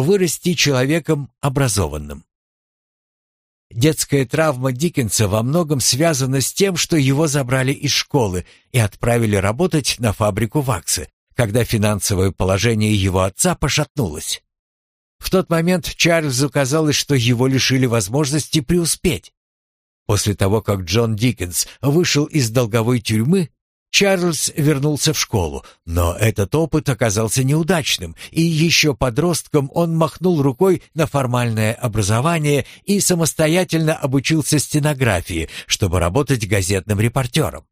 вырасти человеком образованным. Детская травма Диккенса во многом связана с тем, что его забрали из школы и отправили работать на фабрику ваксы, когда финансовое положение его отца пошатнулось. В тот момент Чарльзу казалось, что его лишили возможности преуспеть. После того, как Джон Диккенс вышел из долговой тюрьмы, Чарльз вернулся в школу, но этот опыт оказался неудачным, и еще подростком он махнул рукой на формальное образование и самостоятельно обучился стенографии, чтобы работать газетным репортером.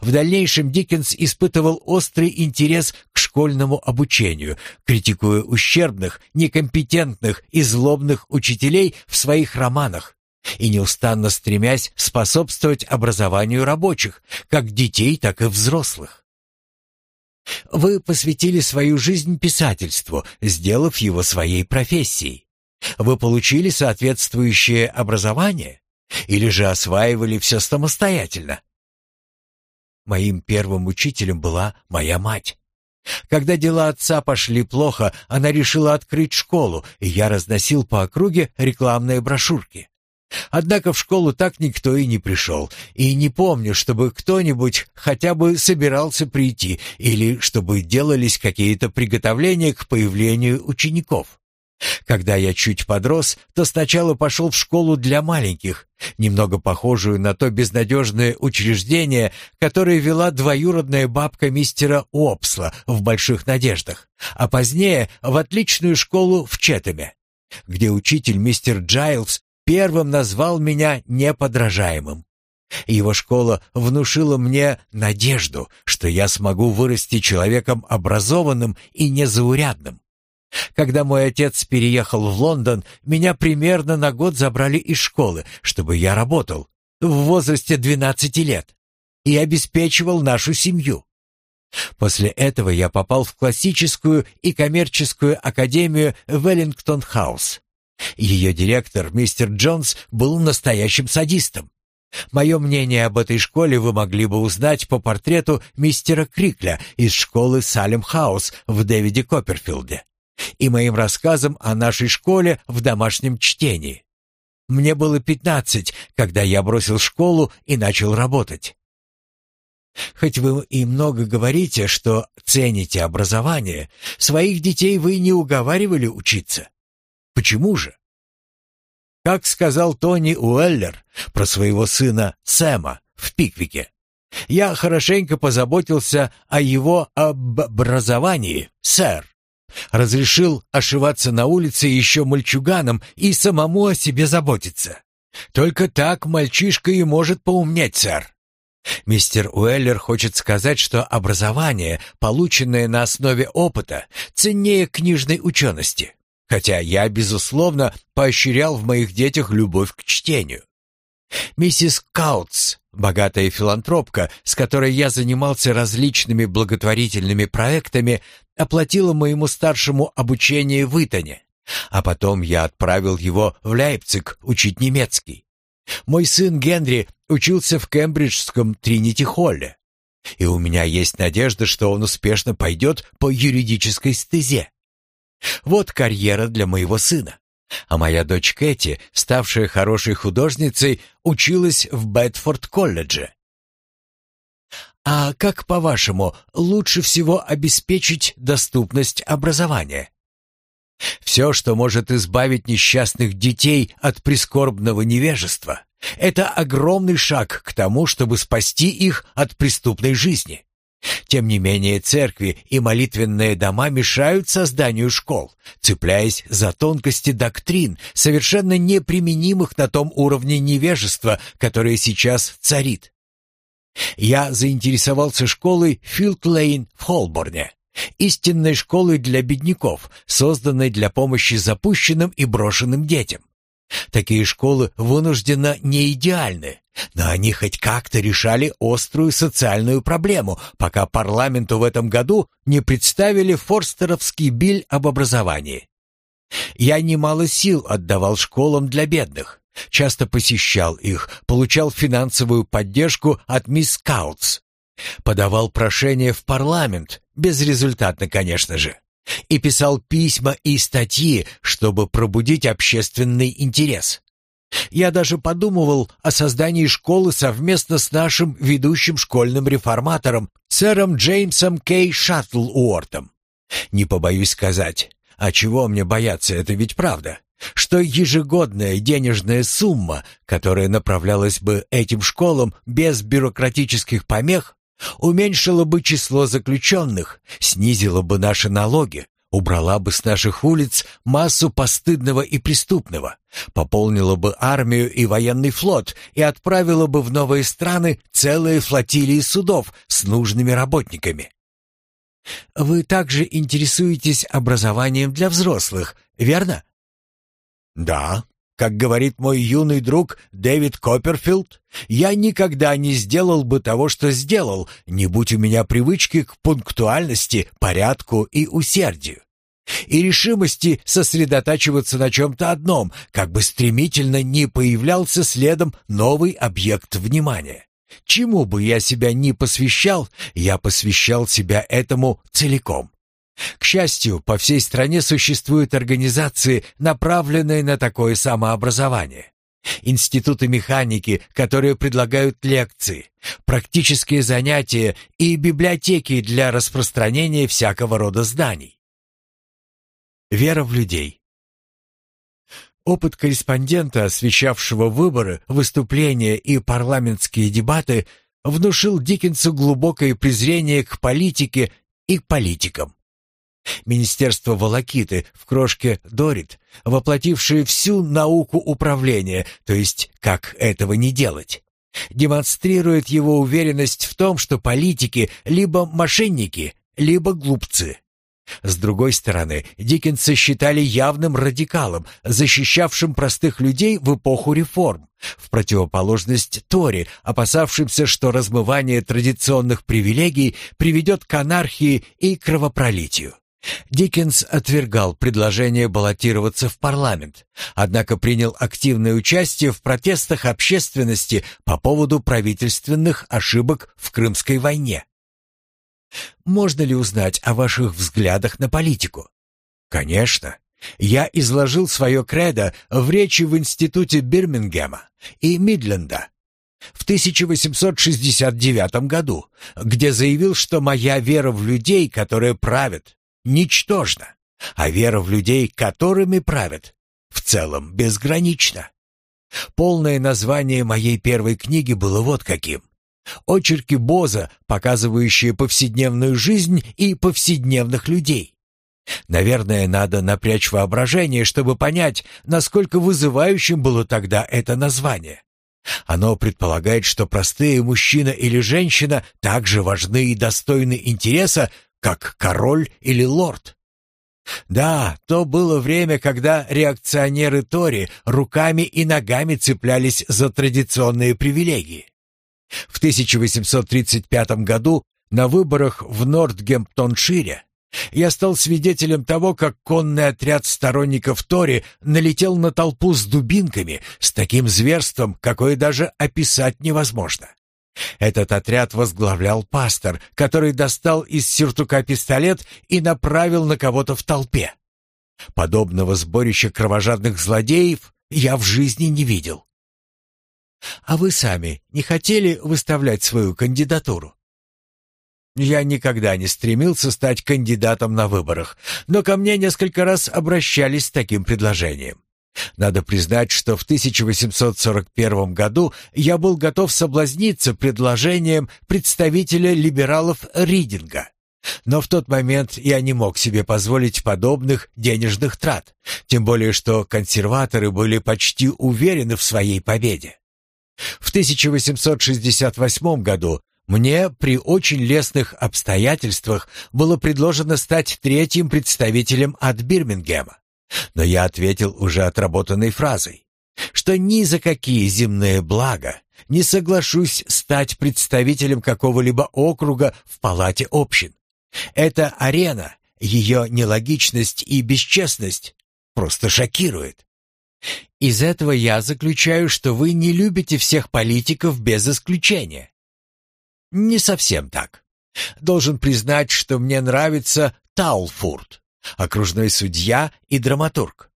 В дальнейшем Диккенс испытывал острый интерес к школьному обучению, критикуя ущербных, некомпетентных и злобных учителей в своих романах, и неустанно стремясь способствовать образованию рабочих, как детей, так и взрослых. Вы посвятили свою жизнь писательству, сделав его своей профессией. Вы получили соответствующее образование или же осваивали все самостоятельно? Моим первым учителем была моя мать. Когда дела отца пошли плохо, она решила открыть школу, и я разносил по округе рекламные брошюрки. Однако в школу так никто и не пришел, и не помню, чтобы кто-нибудь хотя бы собирался прийти или чтобы делались какие-то приготовления к появлению учеников. Когда я чуть подрос, то сначала пошел в школу для маленьких, немного похожую на то безнадежное учреждение, которое вела двоюродная бабка мистера Уопсла в «Больших надеждах», а позднее в отличную школу в Четеме, где учитель мистер Джайлс первым назвал меня неподражаемым. Его школа внушила мне надежду, что я смогу вырасти человеком образованным и незаурядным. Когда мой отец переехал в Лондон, меня примерно на год забрали из школы, чтобы я работал в возрасте 12 лет и обеспечивал нашу семью. После этого я попал в классическую и коммерческую академию Веллингтон-хаус. Ее директор, мистер Джонс, был настоящим садистом. Мое мнение об этой школе вы могли бы узнать по портрету мистера Крикля из школы Салем-хаус в Дэвиде Копперфилде и моим рассказам о нашей школе в домашнем чтении. Мне было пятнадцать, когда я бросил школу и начал работать. Хоть вы и много говорите, что цените образование, своих детей вы не уговаривали учиться. Почему же? Как сказал Тони Уэллер про своего сына Сэма в Пиквике, я хорошенько позаботился о его образовании, сэр. Разрешил ошиваться на улице еще мальчуганом и самому о себе заботиться. Только так мальчишка и может поумнеть, сэр. Мистер Уэллер хочет сказать, что образование, полученное на основе опыта, ценнее книжной учености. Хотя я, безусловно, поощрял в моих детях любовь к чтению. Миссис Каутс, богатая филантропка, с которой я занимался различными благотворительными проектами, оплатила моему старшему обучение в Итоне, а потом я отправил его в Лейпциг учить немецкий. Мой сын Генри учился в Кембриджском Тринити-Холле, и у меня есть надежда, что он успешно пойдет по юридической стезе. Вот карьера для моего сына. А моя дочь Кэти, ставшая хорошей художницей, училась в Бетфорд-колледже. А как, по-вашему, лучше всего обеспечить доступность образования? Все, что может избавить несчастных детей от прискорбного невежества, это огромный шаг к тому, чтобы спасти их от преступной жизни. Тем не менее, церкви и молитвенные дома мешают созданию школ, цепляясь за тонкости доктрин, совершенно неприменимых на том уровне невежества, которое сейчас царит. Я заинтересовался школой Филд-Лейн в Холборне, истинной школой для бедняков, созданной для помощи запущенным и брошенным детям. Такие школы вынужденно не идеальны, но они хоть как-то решали острую социальную проблему, пока парламенту в этом году не представили форстеровский биль об образовании. Я немало сил отдавал школам для бедных, часто посещал их, получал финансовую поддержку от мисс Каутс, подавал прошение в парламент, безрезультатно, конечно же. и писал письма и статьи, чтобы пробудить общественный интерес. Я даже подумывал о создании школы совместно с нашим ведущим школьным реформатором, сэром Джеймсом Кей Шаттлуортом. Не побоюсь сказать, а чего мне бояться, это ведь правда, что ежегодная денежная сумма, которая направлялась бы этим школам без бюрократических помех, уменьшила бы число заключенных, снизила бы наши налоги, убрала бы с наших улиц массу постыдного и преступного, пополнила бы армию и военный флот и отправила бы в новые страны целые флотилии судов с нужными работниками. Вы также интересуетесь образованием для взрослых, верно? Да, как говорит мой юный друг Дэвид Копперфилд, я никогда не сделал бы того, что сделал, не будь у меня привычки к пунктуальности, порядку и усердию. И решимости сосредотачиваться на чем-то одном, как бы стремительно не появлялся следом новый объект внимания. Чему бы я себя ни посвящал, я посвящал себя этому целиком. К счастью, по всей стране существуют организации, направленные на такое самообразование. Институты механики, которые предлагают лекции, практические занятия и библиотеки для распространения всякого рода знаний. Вера в людей. Опыт корреспондента, освещавшего выборы, выступления и парламентские дебаты, внушил Диккенсу глубокое презрение к политике и политикам. Министерство волокиты в крошке Дорит, воплотившее всю науку управления, то есть как этого не делать, демонстрирует его уверенность в том, что политики либо мошенники, либо глупцы. С другой стороны, Диккенса считали явным радикалом, защищавшим простых людей в эпоху реформ, в противоположность Тори, опасавшимся, что размывание традиционных привилегий приведет к анархии и кровопролитию. Диккенс отвергал предложение баллотироваться в парламент, однако принял активное участие в протестах общественности по поводу правительственных ошибок в Крымской войне. Можно ли узнать о ваших взглядах на политику? Конечно. Я изложил свое кредо в речи в институте Бирмингема и Мидленда в 1869 году, где заявил, что моя вера в людей, которые правят, ничтожна, а вера в людей, которыми правят, в целом безгранична. Полное название моей первой книги было вот каким. Очерки Боза, показывающие повседневную жизнь и повседневных людей. Наверное, надо напрячь воображение, чтобы понять, насколько вызывающим было тогда это название. Оно предполагает, что простые мужчина или женщина так же важны и достойны интереса, как король или лорд. Да, то было время, когда реакционеры Тори руками и ногами цеплялись за традиционные привилегии. В 1835 году на выборах в Нортгемптоншире я стал свидетелем того, как конный отряд сторонников Тори налетел на толпу с дубинками с таким зверством, какое даже описать невозможно. Этот отряд возглавлял пастор, который достал из сюртука пистолет и направил на кого-то в толпе. Подобного сборища кровожадных злодеев я в жизни не видел. А вы сами не хотели выставлять свою кандидатуру? Я никогда не стремился стать кандидатом на выборах, но ко мне несколько раз обращались с таким предложением. Надо признать, что в 1841 году я был готов соблазниться предложением представителя либералов Ридинга. Но в тот момент я не мог себе позволить подобных денежных трат, тем более что консерваторы были почти уверены в своей победе. В 1868 году мне при очень лестных обстоятельствах было предложено стать третьим представителем от Бирмингема. Но я ответил уже отработанной фразой, что ни за какие земные блага не соглашусь стать представителем какого-либо округа в палате общин. Эта арена, ее нелогичность и бесчестность просто шокирует. Из этого я заключаю, что вы не любите всех политиков без исключения. Не совсем так. Должен признать, что мне нравится Таулфурт. окружной судья и драматург.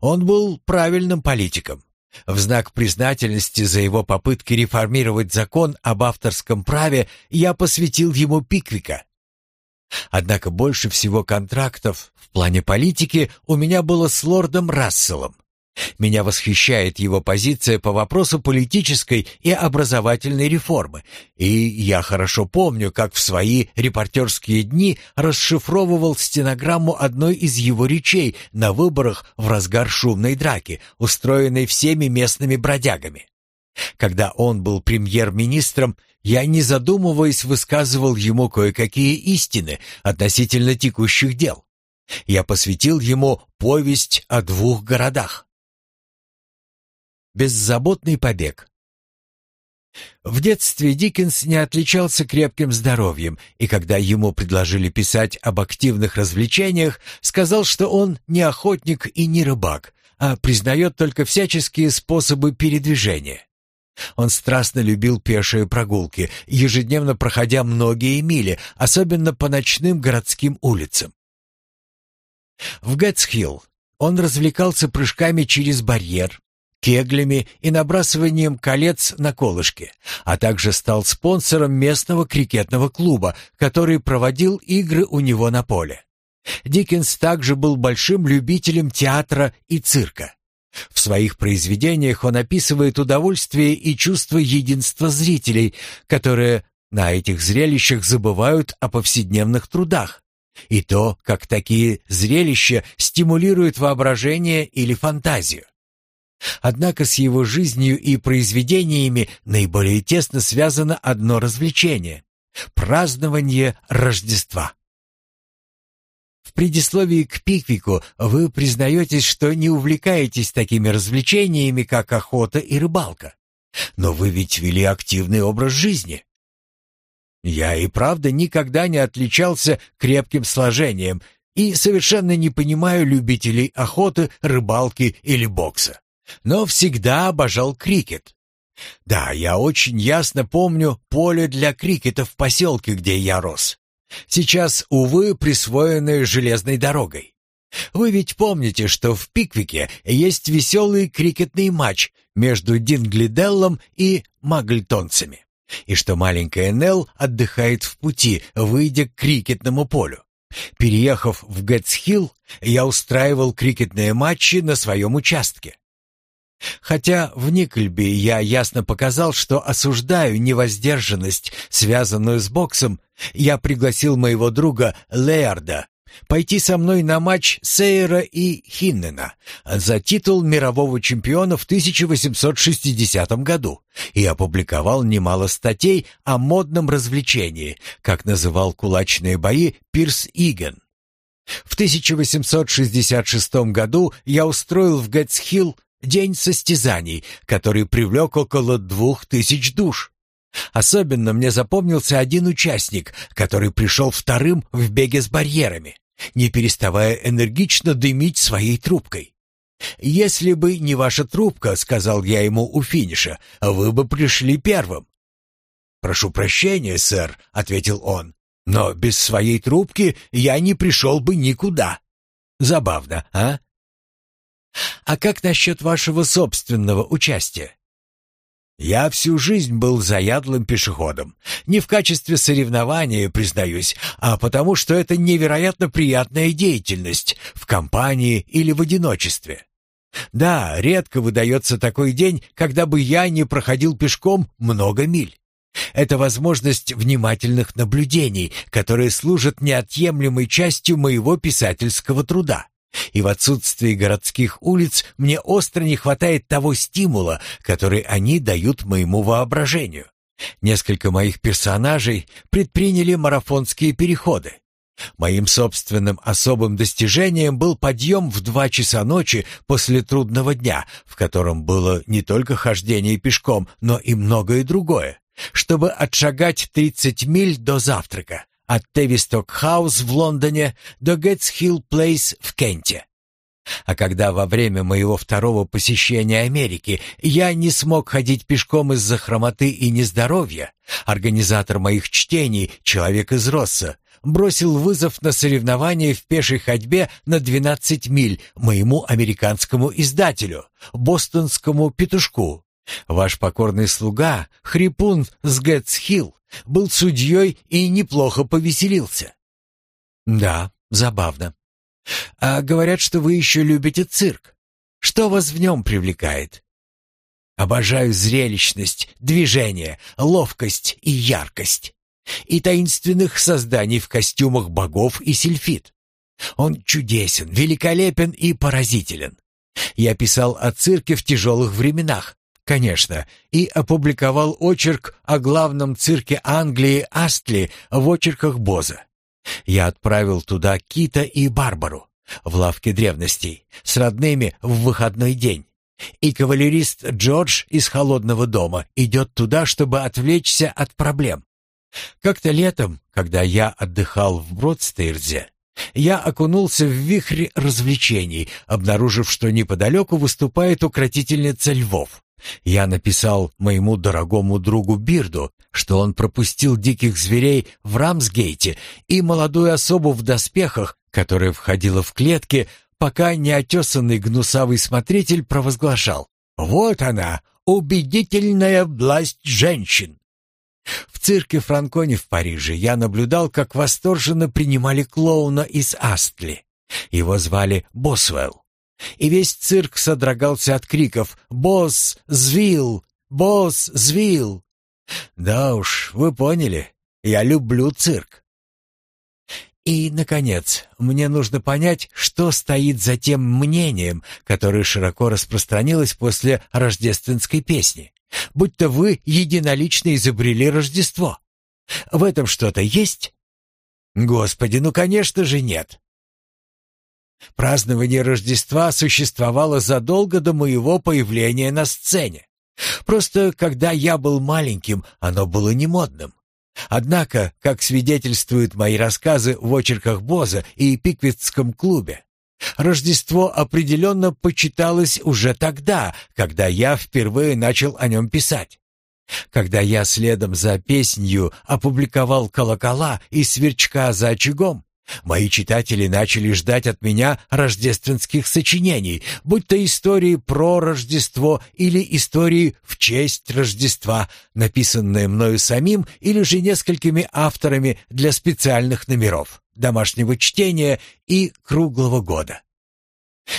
Он был правильным политиком. В знак признательности за его попытки реформировать закон об авторском праве я посвятил ему Пиквика. Однако больше всего контрактов в плане политики у меня было с лордом Расселом. Меня восхищает его позиция по вопросу политической и образовательной реформы, и я хорошо помню, как в свои репортерские дни расшифровывал стенограмму одной из его речей на выборах в разгар шумной драки, устроенной всеми местными бродягами. Когда он был премьер-министром, я, не задумываясь, высказывал ему кое-какие истины относительно текущих дел. Я посвятил ему повесть о двух городах. Беззаботный побег. В детстве Диккенс не отличался крепким здоровьем, и когда ему предложили писать об активных развлечениях, сказал, что он не охотник и не рыбак, а признает только всяческие способы передвижения. Он страстно любил пешие прогулки, ежедневно проходя многие мили, особенно по ночным городским улицам. В Гэтсхилл он развлекался прыжками через барьер, кеглями и набрасыванием колец на колышки, а также стал спонсором местного крикетного клуба, который проводил игры у него на поле. Диккенс также был большим любителем театра и цирка. В своих произведениях он описывает удовольствие и чувство единства зрителей, которые на этих зрелищах забывают о повседневных трудах, и то, как такие зрелища стимулируют воображение или фантазию. Однако с его жизнью и произведениями наиболее тесно связано одно развлечение — празднование Рождества. В предисловии к Пиквику вы признаетесь, что не увлекаетесь такими развлечениями, как охота и рыбалка. Но вы ведь вели активный образ жизни. Я и правда никогда не отличался крепким сложением и совершенно не понимаю любителей охоты, рыбалки или бокса но всегда обожал крикет. Да, я очень ясно помню поле для крикета в поселке, где я рос. Сейчас, увы, присвоенное железной дорогой. Вы ведь помните, что в Пиквике есть веселый крикетный матч между Динглиделлом и Магльтонцами, и что маленькая Нелл отдыхает в пути, выйдя к крикетному полю. Переехав в Гэтсхилл, я устраивал крикетные матчи на своем участке. Хотя в Никольби я ясно показал, что осуждаю невоздержанность, связанную с боксом, я пригласил моего друга Леарда пойти со мной на матч Сейера и Хиннена за титул мирового чемпиона в 1860 году и опубликовал немало статей о модном развлечении, как называл кулачные бои Пирс Иген. В 1866 году я устроил в Гэтсхилл День состязаний, который привлек около двух тысяч душ. Особенно мне запомнился один участник, который пришел вторым в беге с барьерами, не переставая энергично дымить своей трубкой. «Если бы не ваша трубка, — сказал я ему у финиша, — вы бы пришли первым». «Прошу прощения, сэр», — ответил он, — «но без своей трубки я не пришел бы никуда». Забавно, а? А как насчет вашего собственного участия? Я всю жизнь был заядлым пешеходом. Не в качестве соревнования, признаюсь, а потому что это невероятно приятная деятельность в компании или в одиночестве. Да, редко выдается такой день, когда бы я не проходил пешком много миль. Это возможность внимательных наблюдений, которые служат неотъемлемой частью моего писательского труда. И в отсутствии городских улиц мне остро не хватает того стимула, который они дают моему воображению. Несколько моих персонажей предприняли марафонские переходы. Моим собственным особым достижением был подъем в два часа ночи после трудного дня, в котором было не только хождение пешком, но и многое другое, чтобы отшагать 30 миль до завтрака, от Тевисток-хаус в Лондоне до Гетс-Хилл-Плейс в Кенте. А когда во время моего второго посещения Америки я не смог ходить пешком из-за хромоты и нездоровья, организатор моих чтений, человек из Росса, бросил вызов на соревнование в пешей ходьбе на 12 миль моему американскому издателю, бостонскому петушку. Ваш покорный слуга, хрипун с Гэтс-Хилл, был судьей и неплохо повеселился. Да, забавно. А говорят, что вы еще любите цирк. Что вас в нем привлекает? Обожаю зрелищность, движение, ловкость и яркость. И таинственных созданий в костюмах богов и сельфит. Он чудесен, великолепен и поразителен. Я писал о цирке в тяжелых временах, конечно, и опубликовал очерк о главном цирке Англии Астли в очерках Боза. Я отправил туда Кита и Барбару в лавке древностей с родными в выходной день. И кавалерист Джордж из холодного дома идет туда, чтобы отвлечься от проблем. Как-то летом, когда я отдыхал в Бродстейрзе, я окунулся в вихрь развлечений, обнаружив, что неподалеку выступает укротительница львов. Я написал моему дорогому другу Бирду, что он пропустил диких зверей в Рамсгейте и молодую особу в доспехах, которая входила в клетки, пока неотесанный гнусавый смотритель провозглашал «Вот она, убедительная власть женщин!» В цирке Франкони в Париже я наблюдал, как восторженно принимали клоуна из Астли. Его звали Босвелл. И весь цирк содрогался от криков «Босс! Звил! Босс! Звил!» Да уж, вы поняли, я люблю цирк. И, наконец, мне нужно понять, что стоит за тем мнением, которое широко распространилось после рождественской песни. Будто вы единолично изобрели Рождество. В этом что-то есть? Господи, ну, конечно же, нет. Празднование Рождества существовало задолго до моего появления на сцене. Просто когда я был маленьким, оно было не модным. Однако, как свидетельствуют мои рассказы в очерках Боза и Пиквитском клубе, Рождество определенно почиталось уже тогда, когда я впервые начал о нем писать. Когда я следом за песнью опубликовал «Колокола» и «Сверчка за очагом», Мои читатели начали ждать от меня рождественских сочинений, будь то истории про Рождество или истории в честь Рождества, написанные мною самим или же несколькими авторами для специальных номеров, домашнего чтения и круглого года.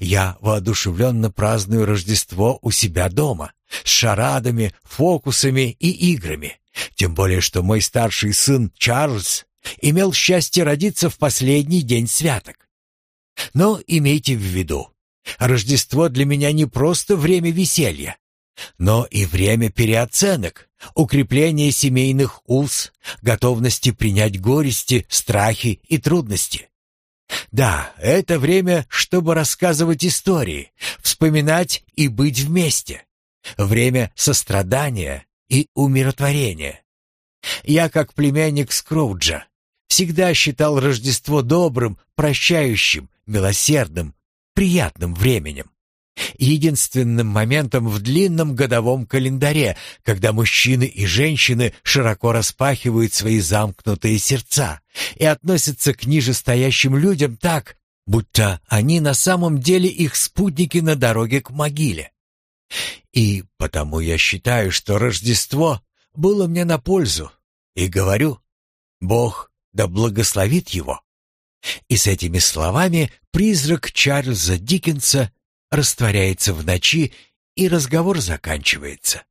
Я воодушевленно праздную Рождество у себя дома, с шарадами, фокусами и играми. Тем более, что мой старший сын Чарльз имел счастье родиться в последний день святок. Но имейте в виду, Рождество для меня не просто время веселья, но и время переоценок, укрепления семейных уз, готовности принять горести, страхи и трудности. Да, это время, чтобы рассказывать истории, вспоминать и быть вместе. Время сострадания и умиротворения. Я, как племянник Скроуджа, всегда считал Рождество добрым, прощающим, милосердным, приятным временем. Единственным моментом в длинном годовом календаре, когда мужчины и женщины широко распахивают свои замкнутые сердца и относятся к нижестоящим людям так, будто они на самом деле их спутники на дороге к могиле. И потому я считаю, что Рождество было мне на пользу, и говорю, Бог да благословит его. И с этими словами призрак Чарльза Диккенса растворяется в ночи, и разговор заканчивается.